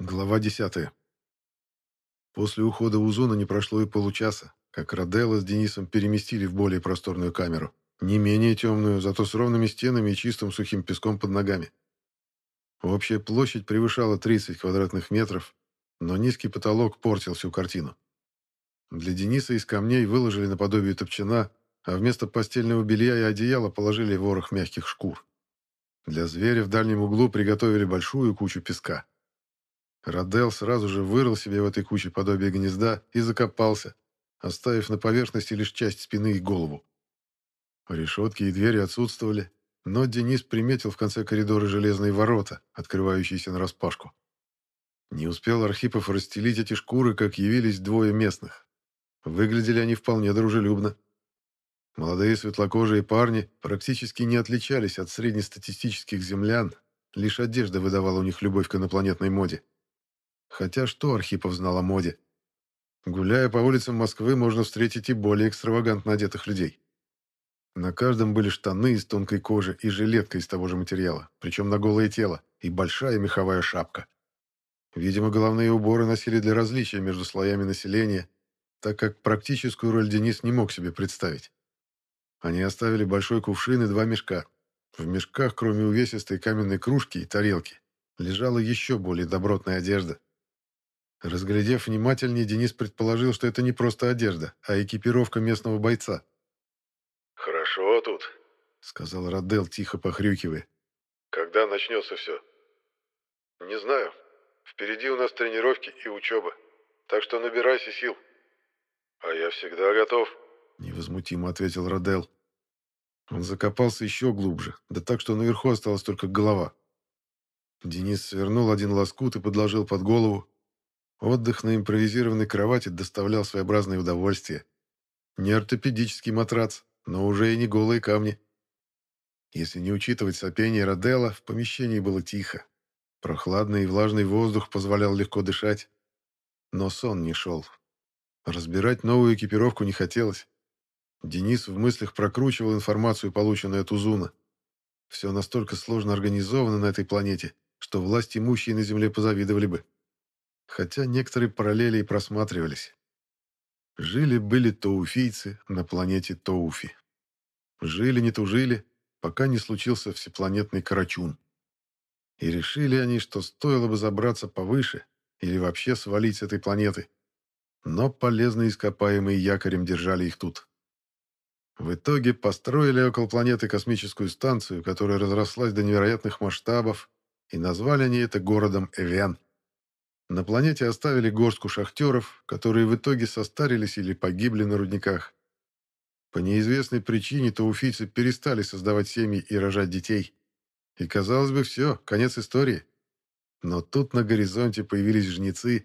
Глава 10. После ухода Узуна не прошло и получаса, как Роделла с Денисом переместили в более просторную камеру. Не менее темную, зато с ровными стенами и чистым сухим песком под ногами. Общая площадь превышала 30 квадратных метров, но низкий потолок портил всю картину. Для Дениса из камней выложили наподобие топчана, а вместо постельного белья и одеяла положили ворох мягких шкур. Для зверя в дальнем углу приготовили большую кучу песка. Радел сразу же вырыл себе в этой куче подобие гнезда и закопался, оставив на поверхности лишь часть спины и голову. Решетки и двери отсутствовали, но Денис приметил в конце коридора железные ворота, открывающиеся нараспашку. Не успел Архипов расстелить эти шкуры, как явились двое местных. Выглядели они вполне дружелюбно. Молодые светлокожие парни практически не отличались от среднестатистических землян, лишь одежда выдавала у них любовь к инопланетной моде. Хотя что Архипов знал о моде? Гуляя по улицам Москвы, можно встретить и более экстравагантно одетых людей. На каждом были штаны из тонкой кожи и жилетка из того же материала, причем на голое тело, и большая меховая шапка. Видимо, головные уборы носили для различия между слоями населения, так как практическую роль Денис не мог себе представить. Они оставили большой кувшин и два мешка. В мешках, кроме увесистой каменной кружки и тарелки, лежала еще более добротная одежда, Разглядев внимательнее, Денис предположил, что это не просто одежда, а экипировка местного бойца. «Хорошо тут», — сказал Радел, тихо похрюкивая. «Когда начнется все?» «Не знаю. Впереди у нас тренировки и учеба. Так что набирайся сил». «А я всегда готов», — невозмутимо ответил Радел. Он закопался еще глубже, да так, что наверху осталась только голова. Денис свернул один лоскут и подложил под голову, Отдых на импровизированной кровати доставлял своеобразное удовольствие. Не ортопедический матрац, но уже и не голые камни. Если не учитывать сопение Роделла, в помещении было тихо. Прохладный и влажный воздух позволял легко дышать. Но сон не шел. Разбирать новую экипировку не хотелось. Денис в мыслях прокручивал информацию, полученную от Узуна. Все настолько сложно организовано на этой планете, что власть имущие на Земле позавидовали бы хотя некоторые параллели и просматривались. Жили-были тоуфийцы на планете Тоуфи. Жили не тужили, пока не случился всепланетный Карачун. И решили они, что стоило бы забраться повыше или вообще свалить с этой планеты. Но полезные ископаемые якорем держали их тут. В итоге построили около планеты космическую станцию, которая разрослась до невероятных масштабов, и назвали они это городом Эвен. На планете оставили горстку шахтеров, которые в итоге состарились или погибли на рудниках. По неизвестной причине тауфийцы перестали создавать семьи и рожать детей. И, казалось бы, все, конец истории. Но тут на горизонте появились жнецы,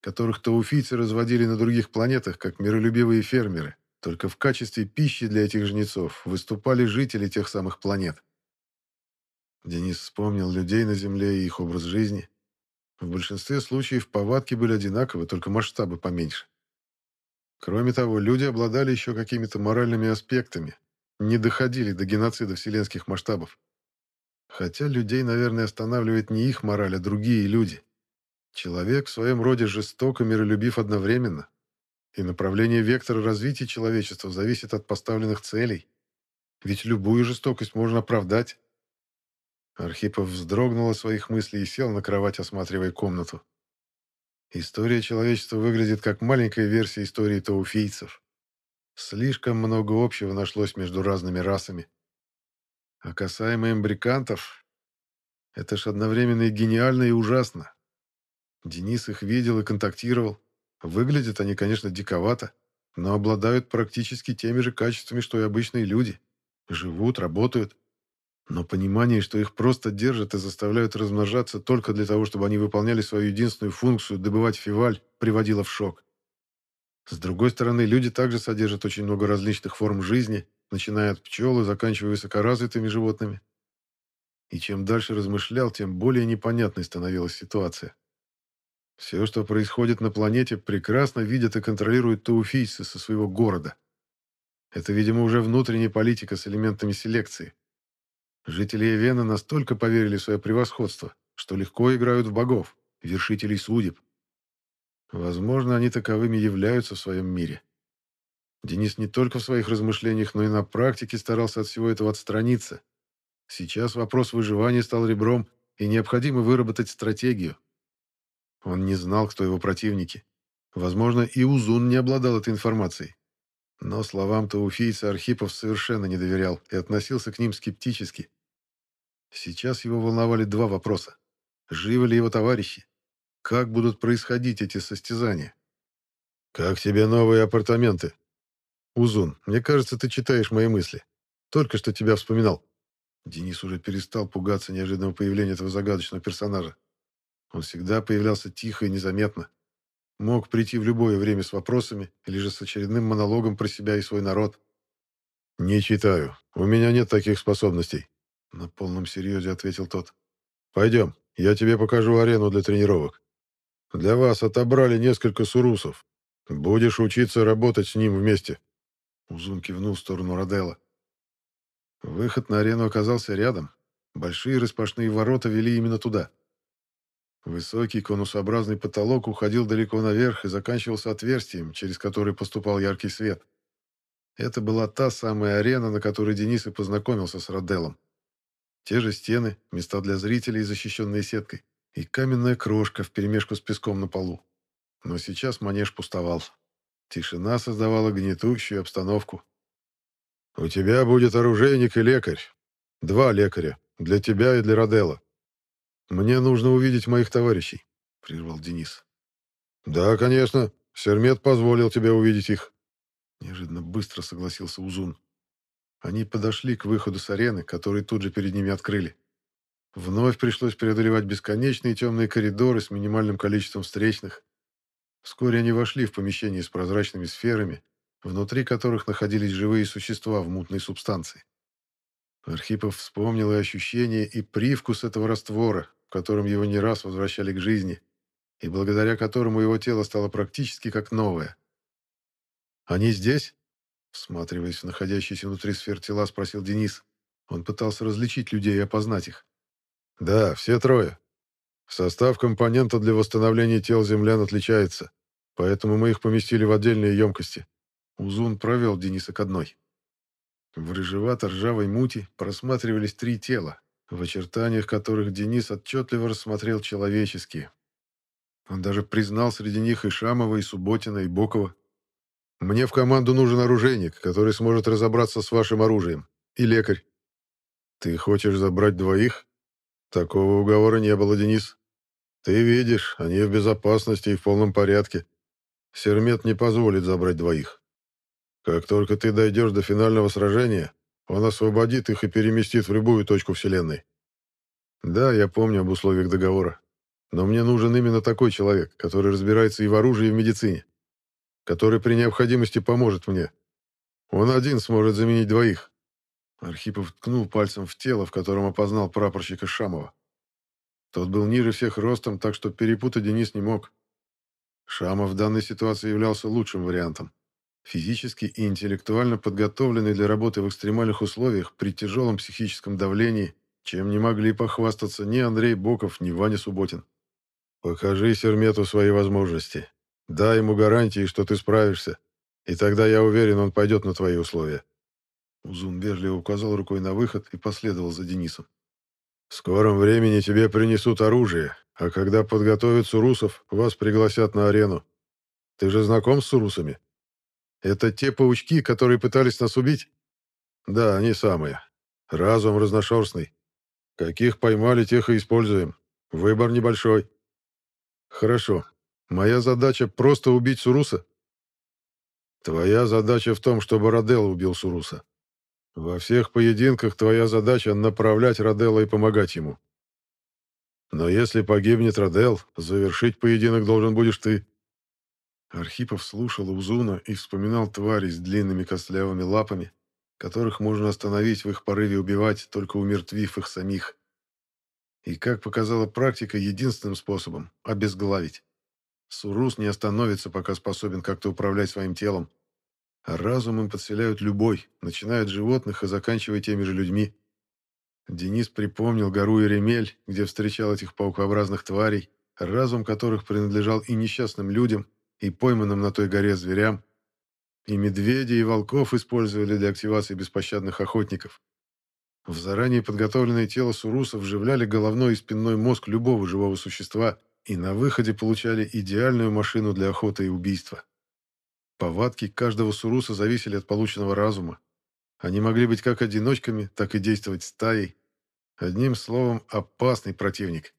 которых тауфийцы разводили на других планетах, как миролюбивые фермеры. Только в качестве пищи для этих жнецов выступали жители тех самых планет. Денис вспомнил людей на Земле и их образ жизни. В большинстве случаев повадки были одинаковы, только масштабы поменьше. Кроме того, люди обладали еще какими-то моральными аспектами, не доходили до геноцида вселенских масштабов. Хотя людей, наверное, останавливает не их мораль, а другие люди. Человек в своем роде жесток и миролюбив одновременно. И направление вектора развития человечества зависит от поставленных целей. Ведь любую жестокость можно оправдать, Архипов вздрогнул от своих мыслей и сел на кровать, осматривая комнату. История человечества выглядит как маленькая версия истории тауфийцев. Слишком много общего нашлось между разными расами. А касаемо эмбрикантов, это ж одновременно и гениально, и ужасно. Денис их видел и контактировал. Выглядят они, конечно, диковато, но обладают практически теми же качествами, что и обычные люди. Живут, работают, но понимание, что их просто держат и заставляют размножаться только для того, чтобы они выполняли свою единственную функцию – добывать фиваль, приводило в шок. С другой стороны, люди также содержат очень много различных форм жизни, начиная от пчел и заканчивая высокоразвитыми животными. И чем дальше размышлял, тем более непонятной становилась ситуация. Все, что происходит на планете, прекрасно видят и контролируют тауфийцы со своего города. Это, видимо, уже внутренняя политика с элементами селекции. Жители Эвена настолько поверили в свое превосходство, что легко играют в богов, вершителей судеб. Возможно, они таковыми являются в своем мире. Денис не только в своих размышлениях, но и на практике старался от всего этого отстраниться. Сейчас вопрос выживания стал ребром, и необходимо выработать стратегию. Он не знал, кто его противники. Возможно, и Узун не обладал этой информацией. Но словам Тауфийца Архипов совершенно не доверял и относился к ним скептически. Сейчас его волновали два вопроса. Живы ли его товарищи? Как будут происходить эти состязания? «Как тебе новые апартаменты?» «Узун, мне кажется, ты читаешь мои мысли. Только что тебя вспоминал». Денис уже перестал пугаться неожиданного появления этого загадочного персонажа. Он всегда появлялся тихо и незаметно. Мог прийти в любое время с вопросами или же с очередным монологом про себя и свой народ. «Не читаю. У меня нет таких способностей», — на полном серьезе ответил тот. «Пойдем, я тебе покажу арену для тренировок. Для вас отобрали несколько сурусов. Будешь учиться работать с ним вместе». Узун кивнул в сторону Роделла. Выход на арену оказался рядом. Большие распашные ворота вели именно туда. Высокий конусообразный потолок уходил далеко наверх и заканчивался отверстием, через которое поступал яркий свет. Это была та самая арена, на которой Денис и познакомился с Роделлом. Те же стены, места для зрителей, защищенные сеткой, и каменная крошка вперемешку с песком на полу. Но сейчас манеж пустовал. Тишина создавала гнетущую обстановку. «У тебя будет оружейник и лекарь. Два лекаря. Для тебя и для Роделла. «Мне нужно увидеть моих товарищей», — прервал Денис. «Да, конечно. Сермет позволил тебе увидеть их». Неожиданно быстро согласился Узун. Они подошли к выходу с арены, который тут же перед ними открыли. Вновь пришлось преодолевать бесконечные темные коридоры с минимальным количеством встречных. Вскоре они вошли в помещение с прозрачными сферами, внутри которых находились живые существа в мутной субстанции. Архипов вспомнил и ощущение, и привкус этого раствора, которым его не раз возвращали к жизни, и благодаря которому его тело стало практически как новое. «Они здесь?» Всматриваясь в находящиеся внутри сфер тела, спросил Денис. Он пытался различить людей и опознать их. «Да, все трое. Состав компонента для восстановления тел землян отличается, поэтому мы их поместили в отдельные емкости». Узун провел Дениса к одной. В рыжевато-ржавой мути просматривались три тела, в очертаниях которых Денис отчетливо рассмотрел человеческие. Он даже признал среди них и Шамова, и Субботина, и Бокова. «Мне в команду нужен оружейник, который сможет разобраться с вашим оружием. И лекарь». «Ты хочешь забрать двоих?» «Такого уговора не было, Денис. Ты видишь, они в безопасности и в полном порядке. Сермет не позволит забрать двоих. Как только ты дойдешь до финального сражения, он освободит их и переместит в любую точку Вселенной. Да, я помню об условиях договора. Но мне нужен именно такой человек, который разбирается и в оружии, и в медицине. Который при необходимости поможет мне. Он один сможет заменить двоих. Архипов ткнул пальцем в тело, в котором опознал прапорщика Шамова. Тот был ниже всех ростом, так что перепутать Денис не мог. Шамов в данной ситуации являлся лучшим вариантом физически и интеллектуально подготовленный для работы в экстремальных условиях при тяжелом психическом давлении, чем не могли похвастаться ни Андрей Боков, ни Ваня Субботин. «Покажи Сермету свои возможности. Дай ему гарантии, что ты справишься, и тогда, я уверен, он пойдет на твои условия». Узун вежливо указал рукой на выход и последовал за Денисом. «В скором времени тебе принесут оружие, а когда подготовят сурусов, вас пригласят на арену. Ты же знаком с сурусами?» Это те паучки, которые пытались нас убить? Да, они самые. Разум разношерстный. Каких поймали, тех и используем. Выбор небольшой. Хорошо. Моя задача просто убить Суруса? Твоя задача в том, чтобы Роделла убил Суруса. Во всех поединках твоя задача направлять Роделла и помогать ему. Но если погибнет Родел, завершить поединок должен будешь ты. Архипов слушал Узуна и вспоминал твари с длинными костлявыми лапами, которых можно остановить в их порыве убивать, только умертвив их самих. И, как показала практика, единственным способом – обезглавить. Сурус не остановится, пока способен как-то управлять своим телом. А разум им подселяют любой, начиная от животных и заканчивая теми же людьми. Денис припомнил гору Иремель, где встречал этих паукообразных тварей, разум которых принадлежал и несчастным людям, и пойманным на той горе зверям, и медведей, и волков использовали для активации беспощадных охотников. В заранее подготовленное тело Суруса вживляли головной и спинной мозг любого живого существа и на выходе получали идеальную машину для охоты и убийства. Повадки каждого Суруса зависели от полученного разума. Они могли быть как одиночками, так и действовать стаей. Одним словом, опасный противник.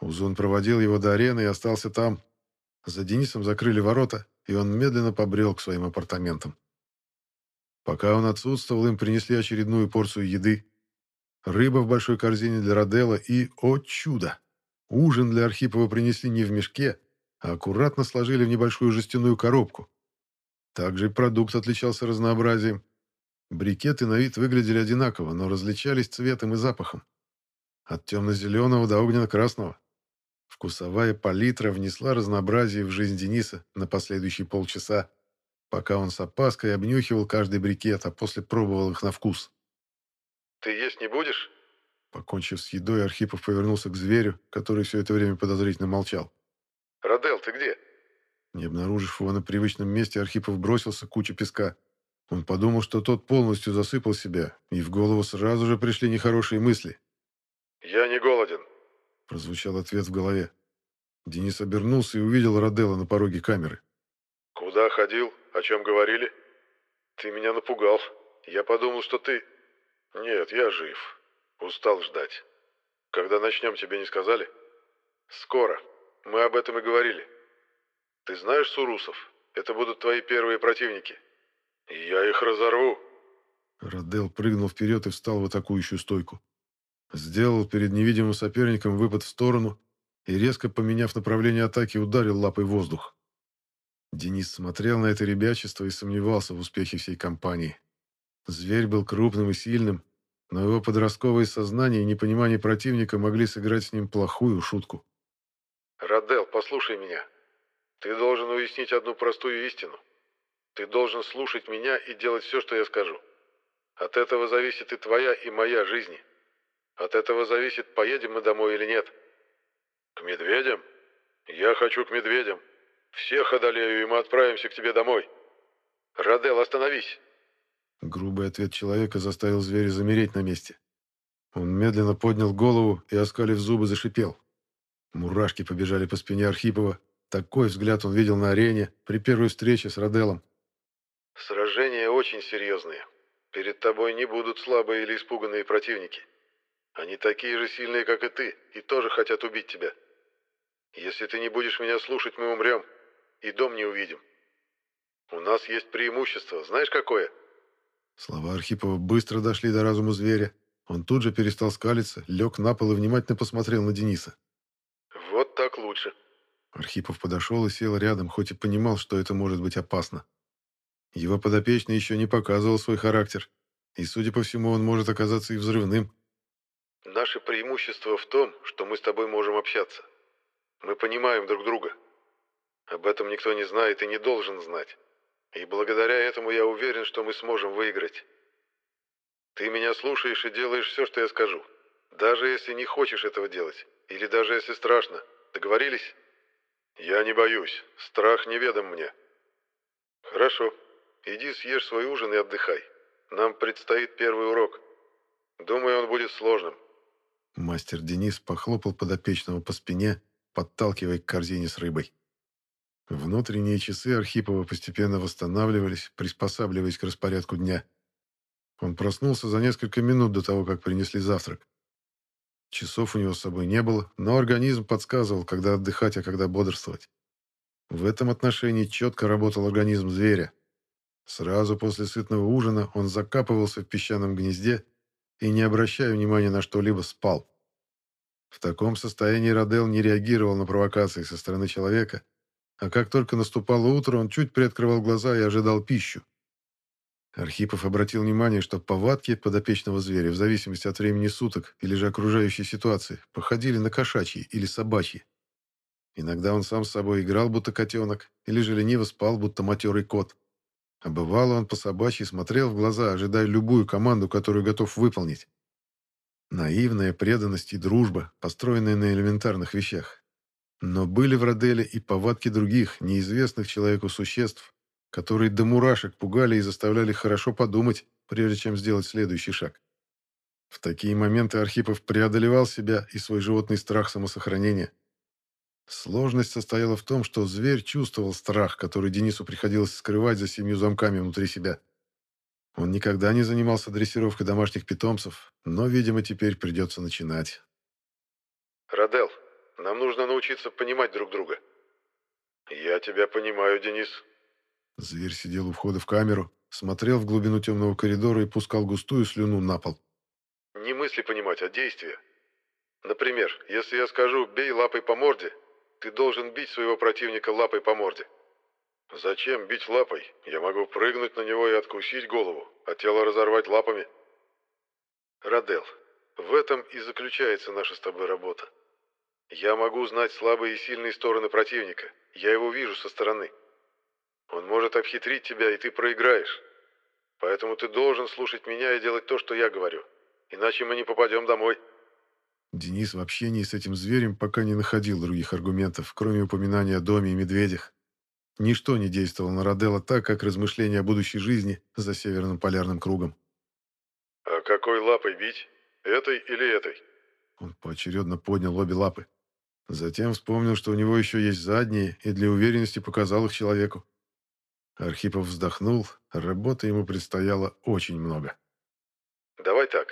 Узун проводил его до арены и остался там. За Денисом закрыли ворота, и он медленно побрел к своим апартаментам. Пока он отсутствовал, им принесли очередную порцию еды. Рыба в большой корзине для Родела и, о чудо, ужин для Архипова принесли не в мешке, а аккуратно сложили в небольшую жестяную коробку. Также продукт отличался разнообразием. Брикеты на вид выглядели одинаково, но различались цветом и запахом. От темно-зеленого до огненно-красного. Вкусовая палитра внесла разнообразие в жизнь Дениса на последующие полчаса, пока он с опаской обнюхивал каждый брикет, а после пробовал их на вкус. «Ты есть не будешь?» Покончив с едой, Архипов повернулся к зверю, который все это время подозрительно молчал. «Родел, ты где?» Не обнаружив его на привычном месте, Архипов бросился к куче песка. Он подумал, что тот полностью засыпал себя, и в голову сразу же пришли нехорошие мысли. «Я не голоден», — прозвучал ответ в голове. Денис обернулся и увидел Роделла на пороге камеры. «Куда ходил? О чем говорили?» «Ты меня напугал. Я подумал, что ты...» «Нет, я жив. Устал ждать. Когда начнем, тебе не сказали?» «Скоро. Мы об этом и говорили. Ты знаешь Сурусов? Это будут твои первые противники. Я их разорву. Радел прыгнул вперед и встал в атакующую стойку. Сделал перед невидимым соперником выпад в сторону и, резко поменяв направление атаки, ударил лапой в воздух. Денис смотрел на это ребячество и сомневался в успехе всей компании. Зверь был крупным и сильным, но его подростковое сознание и непонимание противника могли сыграть с ним плохую шутку. «Радел, послушай меня. Ты должен уяснить одну простую истину. Ты должен слушать меня и делать все, что я скажу. От этого зависит и твоя, и моя жизнь. От этого зависит, поедем мы домой или нет. К медведям? Я хочу к медведям. Всех одолею, и мы отправимся к тебе домой. Радел, остановись. Грубый ответ человека заставил зверя замереть на месте. Он медленно поднял голову и, оскалив зубы, зашипел. Мурашки побежали по спине Архипова. Такой взгляд он видел на арене при первой встрече с Роделом. «Сражения очень серьезные. Перед тобой не будут слабые или испуганные противники. Они такие же сильные, как и ты, и тоже хотят убить тебя. Если ты не будешь меня слушать, мы умрем, и дом не увидим. У нас есть преимущество, знаешь какое?» Слова Архипова быстро дошли до разума зверя. Он тут же перестал скалиться, лег на пол и внимательно посмотрел на Дениса. «Вот так лучше». Архипов подошел и сел рядом, хоть и понимал, что это может быть опасно. Его подопечный еще не показывал свой характер, и, судя по всему, он может оказаться и взрывным. «Наше преимущество в том, что мы с тобой можем общаться. Мы понимаем друг друга. Об этом никто не знает и не должен знать. И благодаря этому я уверен, что мы сможем выиграть. Ты меня слушаешь и делаешь все, что я скажу. Даже если не хочешь этого делать. Или даже если страшно. Договорились? Я не боюсь. Страх неведом мне. Хорошо. Иди съешь свой ужин и отдыхай. Нам предстоит первый урок. Думаю, он будет сложным. Мастер Денис похлопал подопечного по спине, подталкивая к корзине с рыбой. Внутренние часы Архипова постепенно восстанавливались, приспосабливаясь к распорядку дня. Он проснулся за несколько минут до того, как принесли завтрак. Часов у него с собой не было, но организм подсказывал, когда отдыхать, а когда бодрствовать. В этом отношении четко работал организм зверя. Сразу после сытного ужина он закапывался в песчаном гнезде и, не обращая внимания на что-либо, спал. В таком состоянии Родел не реагировал на провокации со стороны человека, а как только наступало утро, он чуть приоткрывал глаза и ожидал пищу. Архипов обратил внимание, что повадки подопечного зверя, в зависимости от времени суток или же окружающей ситуации, походили на кошачьи или собачьи. Иногда он сам с собой играл, будто котенок, или же лениво спал, будто матерый кот. А бывало, он по собачьи смотрел в глаза, ожидая любую команду, которую готов выполнить. Наивная преданность и дружба, построенные на элементарных вещах. Но были в Роделе и повадки других, неизвестных человеку существ, которые до мурашек пугали и заставляли хорошо подумать, прежде чем сделать следующий шаг. В такие моменты Архипов преодолевал себя и свой животный страх самосохранения. Сложность состояла в том, что зверь чувствовал страх, который Денису приходилось скрывать за семью замками внутри себя. Он никогда не занимался дрессировкой домашних питомцев, но, видимо, теперь придется начинать. «Радел, нам нужно научиться понимать друг друга». «Я тебя понимаю, Денис». Зверь сидел у входа в камеру, смотрел в глубину темного коридора и пускал густую слюну на пол. «Не мысли понимать, а действия. Например, если я скажу «бей лапой по морде», ты должен бить своего противника лапой по морде. Зачем бить лапой? Я могу прыгнуть на него и откусить голову, а тело разорвать лапами. Радел, в этом и заключается наша с тобой работа. Я могу знать слабые и сильные стороны противника. Я его вижу со стороны. Он может обхитрить тебя, и ты проиграешь. Поэтому ты должен слушать меня и делать то, что я говорю. Иначе мы не попадем домой. Денис в общении с этим зверем пока не находил других аргументов, кроме упоминания о доме и медведях. Ничто не действовало на Роделла так, как размышления о будущей жизни за Северным полярным кругом. «А какой лапой бить? Этой или этой?» Он поочередно поднял обе лапы. Затем вспомнил, что у него еще есть задние, и для уверенности показал их человеку. Архипов вздохнул, работы ему предстояло очень много. «Давай так.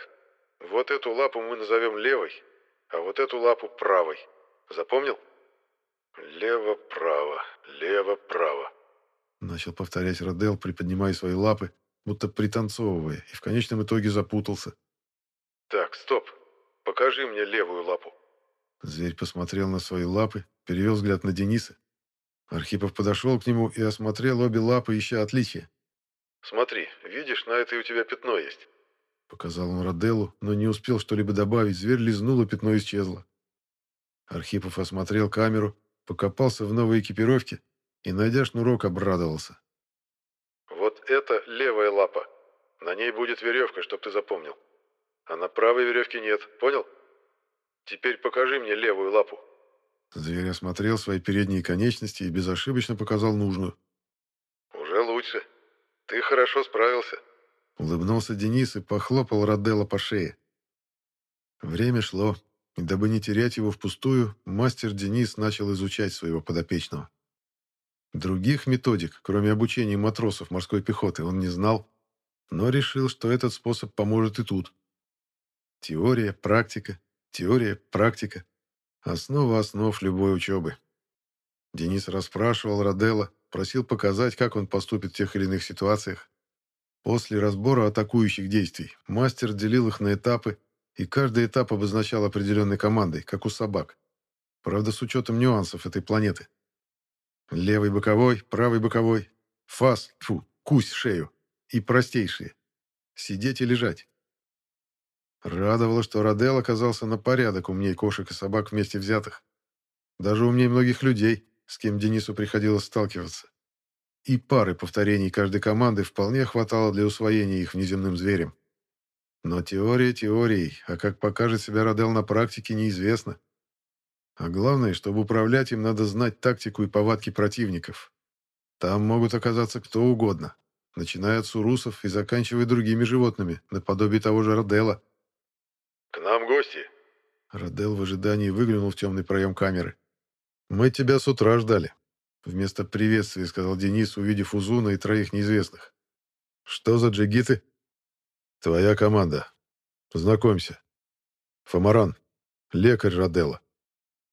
Вот эту лапу мы назовем левой, а вот эту лапу правой. Запомнил?» «Лево-право, лево-право», — начал повторять Родел, приподнимая свои лапы, будто пританцовывая, и в конечном итоге запутался. «Так, стоп. Покажи мне левую лапу». Зверь посмотрел на свои лапы, перевел взгляд на Дениса. Архипов подошел к нему и осмотрел обе лапы, ища отличия. «Смотри, видишь, на этой у тебя пятно есть». Показал он Роделлу, но не успел что-либо добавить. Зверь лизнул, и пятно исчезло. Архипов осмотрел камеру, покопался в новой экипировке и, найдя шнурок, обрадовался. «Вот это левая лапа. На ней будет веревка, чтоб ты запомнил. А на правой веревке нет, понял? Теперь покажи мне левую лапу». Зверь осмотрел свои передние конечности и безошибочно показал нужную. «Уже лучше. Ты хорошо справился». Улыбнулся Денис и похлопал Роделла по шее. Время шло. И дабы не терять его впустую, мастер Денис начал изучать своего подопечного. Других методик, кроме обучения матросов морской пехоты, он не знал, но решил, что этот способ поможет и тут. Теория, практика, теория, практика. Основа основ любой учебы. Денис расспрашивал Роделла, просил показать, как он поступит в тех или иных ситуациях. После разбора атакующих действий мастер делил их на этапы и каждый этап обозначал определенной командой, как у собак. Правда, с учетом нюансов этой планеты. Левый боковой, правый боковой, фас, фу, кусь шею. И простейшие. Сидеть и лежать. Радовало, что Родел оказался на порядок умней кошек и собак вместе взятых. Даже умней многих людей, с кем Денису приходилось сталкиваться. И пары повторений каждой команды вполне хватало для усвоения их внеземным зверем. Но теория теорией, а как покажет себя Родел на практике, неизвестно. А главное, чтобы управлять им, надо знать тактику и повадки противников. Там могут оказаться кто угодно, начиная от сурусов и заканчивая другими животными, наподобие того же Родела. «К нам гости!» Родел в ожидании выглянул в темный проем камеры. «Мы тебя с утра ждали», — вместо приветствия сказал Денис, увидев Узуна и троих неизвестных. «Что за джигиты?» «Твоя команда. Знакомься. Фомаран. Лекарь Роделла».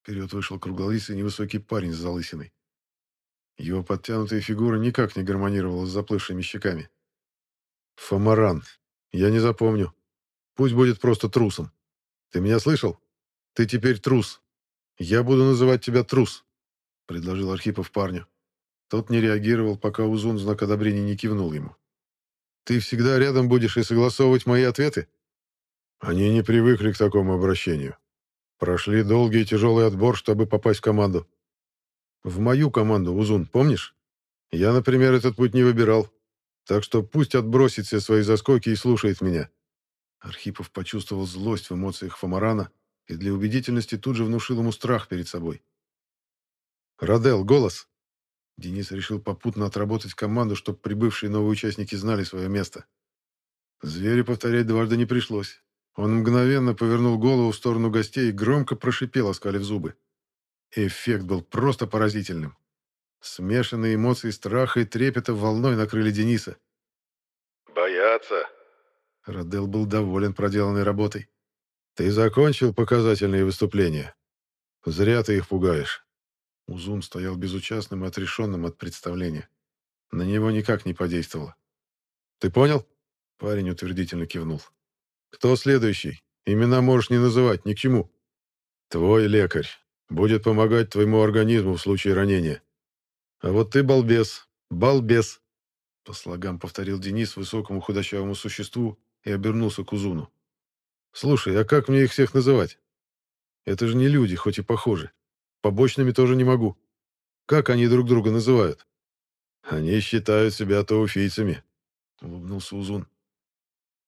Вперед вышел круглолицый невысокий парень с залысиной. Его подтянутая фигура никак не гармонировала с заплывшими щеками. «Фомаран. Я не запомню. Пусть будет просто трусом. Ты меня слышал? Ты теперь трус. Я буду называть тебя трус», — предложил Архипов парню. Тот не реагировал, пока Узун знак одобрения не кивнул ему. Ты всегда рядом будешь и согласовывать мои ответы? Они не привыкли к такому обращению. Прошли долгий и тяжелый отбор, чтобы попасть в команду. В мою команду, Узун, помнишь? Я, например, этот путь не выбирал. Так что пусть отбросит все свои заскоки и слушает меня. Архипов почувствовал злость в эмоциях Фомарана и для убедительности тут же внушил ему страх перед собой. «Радел, голос!» Денис решил попутно отработать команду, чтобы прибывшие новые участники знали свое место. Зверю повторять дважды не пришлось. Он мгновенно повернул голову в сторону гостей и громко прошипел, оскалив зубы. Эффект был просто поразительным. Смешанные эмоции страха и трепета волной накрыли Дениса. «Бояться!» Радел был доволен проделанной работой. «Ты закончил показательные выступления? Зря ты их пугаешь». Узун стоял безучастным и отрешенным от представления. На него никак не подействовало. «Ты понял?» Парень утвердительно кивнул. «Кто следующий? Имена можешь не называть, ни к чему». «Твой лекарь. Будет помогать твоему организму в случае ранения. А вот ты балбес. Балбес!» По слогам повторил Денис высокому худощавому существу и обернулся к Узуну. «Слушай, а как мне их всех называть? Это же не люди, хоть и похожи. Побочными тоже не могу. Как они друг друга называют?» «Они считают себя тауфийцами», — улыбнулся Узун.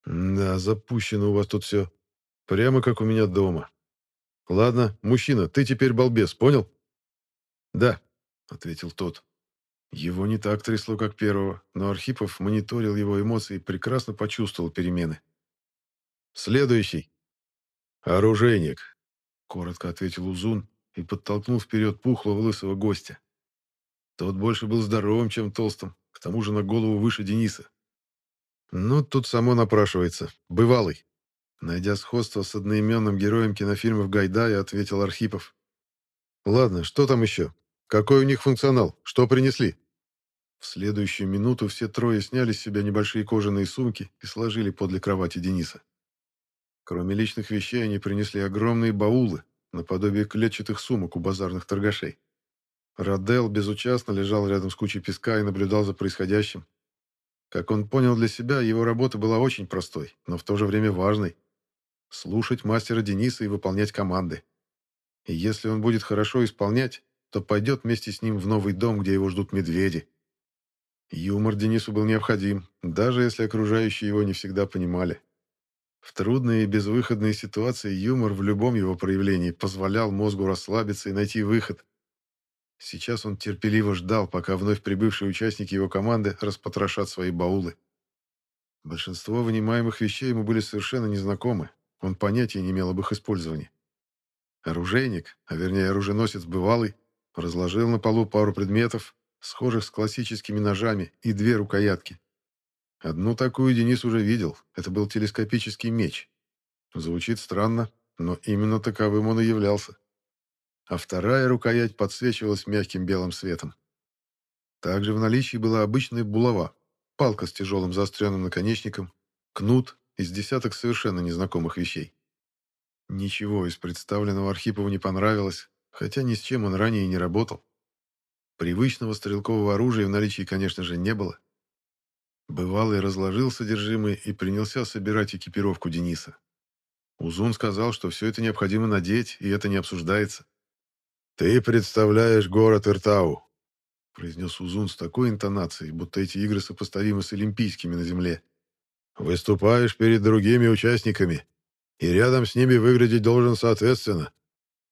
«Да, запущено у вас тут все. Прямо как у меня дома. Ладно, мужчина, ты теперь балбес, понял?» «Да», — ответил тот. Его не так трясло, как первого, но Архипов мониторил его эмоции и прекрасно почувствовал перемены. «Следующий!» «Оружейник», — коротко ответил Узун и подтолкнул вперед пухлого лысого гостя. Тот больше был здоровым, чем толстым, к тому же на голову выше Дениса. Ну, тут само напрашивается. Бывалый. Найдя сходство с одноименным героем кинофильмов Гайдая, ответил Архипов. Ладно, что там еще? Какой у них функционал? Что принесли? В следующую минуту все трое сняли с себя небольшие кожаные сумки и сложили подле кровати Дениса. Кроме личных вещей, они принесли огромные баулы, наподобие клетчатых сумок у базарных торгашей. Радел безучастно лежал рядом с кучей песка и наблюдал за происходящим. Как он понял для себя, его работа была очень простой, но в то же время важной. Слушать мастера Дениса и выполнять команды. И если он будет хорошо исполнять, то пойдет вместе с ним в новый дом, где его ждут медведи. Юмор Денису был необходим, даже если окружающие его не всегда понимали. В трудные и безвыходные ситуации юмор в любом его проявлении позволял мозгу расслабиться и найти выход. Сейчас он терпеливо ждал, пока вновь прибывшие участники его команды распотрошат свои баулы. Большинство вынимаемых вещей ему были совершенно незнакомы, он понятия не имел об их использовании. Оружейник, а вернее оруженосец бывалый, разложил на полу пару предметов, схожих с классическими ножами, и две рукоятки. Одну такую Денис уже видел, это был телескопический меч. Звучит странно, но именно таковым он и являлся а вторая рукоять подсвечивалась мягким белым светом. Также в наличии была обычная булава, палка с тяжелым заостренным наконечником, кнут из десяток совершенно незнакомых вещей. Ничего из представленного Архипову не понравилось, хотя ни с чем он ранее не работал. Привычного стрелкового оружия в наличии, конечно же, не было. Бывалый разложил содержимое и принялся собирать экипировку Дениса. Узун сказал, что все это необходимо надеть, и это не обсуждается. «Ты представляешь город Иртау», — произнес Узун с такой интонацией, будто эти игры сопоставимы с олимпийскими на земле. «Выступаешь перед другими участниками, и рядом с ними выглядеть должен соответственно».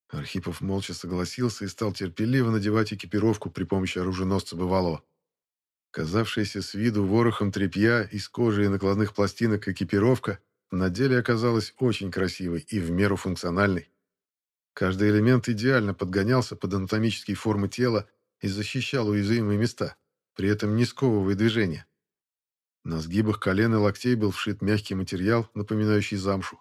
Архипов молча согласился и стал терпеливо надевать экипировку при помощи оруженосца бывалого. Казавшаяся с виду ворохом тряпья из кожи и накладных пластинок экипировка на деле оказалась очень красивой и в меру функциональной. Каждый элемент идеально подгонялся под анатомические формы тела и защищал уязвимые места, при этом не сковывая движения. На сгибах колен и локтей был вшит мягкий материал, напоминающий замшу.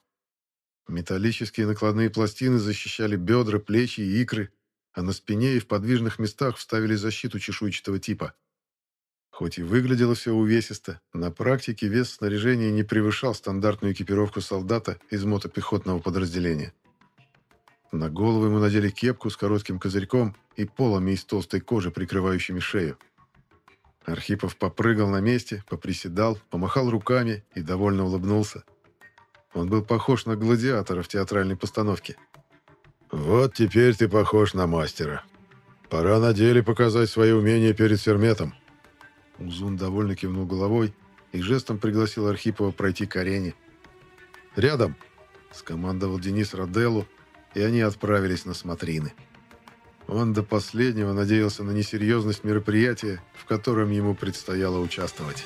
Металлические накладные пластины защищали бедра, плечи и икры, а на спине и в подвижных местах вставили защиту чешуйчатого типа. Хоть и выглядело все увесисто, на практике вес снаряжения не превышал стандартную экипировку солдата из мотопехотного подразделения. На голову ему надели кепку с коротким козырьком и полами из толстой кожи, прикрывающими шею. Архипов попрыгал на месте, поприседал, помахал руками и довольно улыбнулся. Он был похож на гладиатора в театральной постановке. «Вот теперь ты похож на мастера. Пора на деле показать свои умения перед Серметом». Узун довольно кивнул головой и жестом пригласил Архипова пройти к арене. «Рядом!» — скомандовал Денис Роделлу, и они отправились на смотрины. Он до последнего надеялся на несерьезность мероприятия, в котором ему предстояло участвовать.